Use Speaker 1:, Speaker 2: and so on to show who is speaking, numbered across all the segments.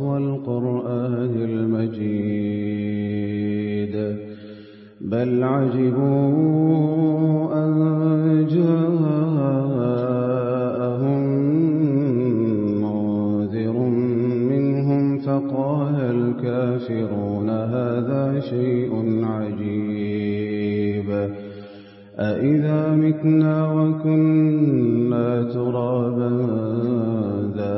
Speaker 1: والقرآن المجيد. بل عجبوا أن جاءهم منذر منهم فقال الكافرون هذا شيء عجيب. أإذا متنا وكنا ترابا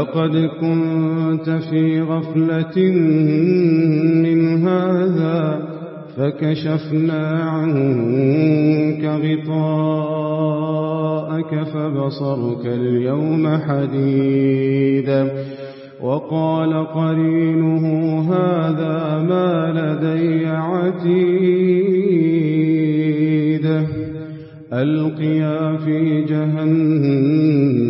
Speaker 1: لقد كنت في غفلة من هذا فكشفنا عنك غطاءك فبصرك اليوم حديد. وقال قرينه هذا ما لدي عتيد. ألقيا في جهنم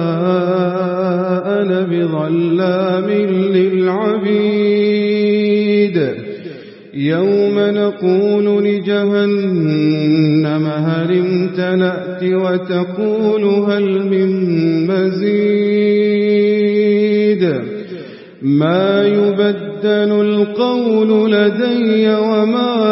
Speaker 1: أنا بظلام للعبيد. يوم نقول لجهنم هل امتلأت وتقول هل من مزيد. ما يبدل القول لدي وما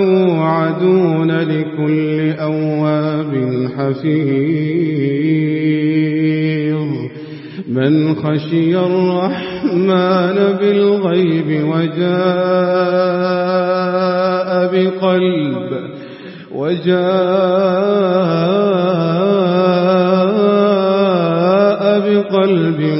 Speaker 1: توعدون لكل أواب حفيظ. من خشي الرحمن بالغيب وجاء بقلب وجاء بقلب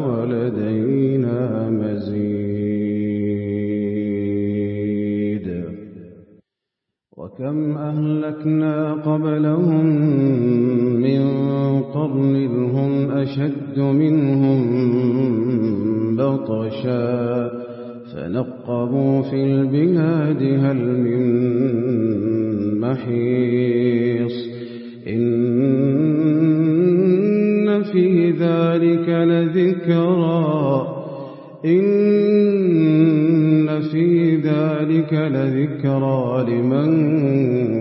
Speaker 1: قبلهم من قرن هم أشد منهم بطشا فنقبوا في البلاد هل من محيص إن في ذلك لذكرى إن في ذلك لذكرى لمن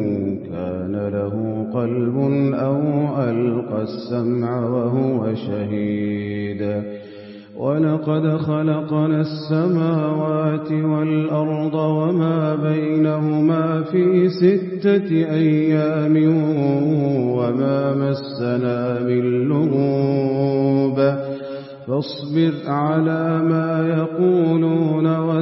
Speaker 1: له قلب أو ألقى السمع وهو شهيد. ولقد خلقنا السماوات والأرض وما بينهما في ستة أيام وما مسنا من لغوب. فاصبر على ما يقولون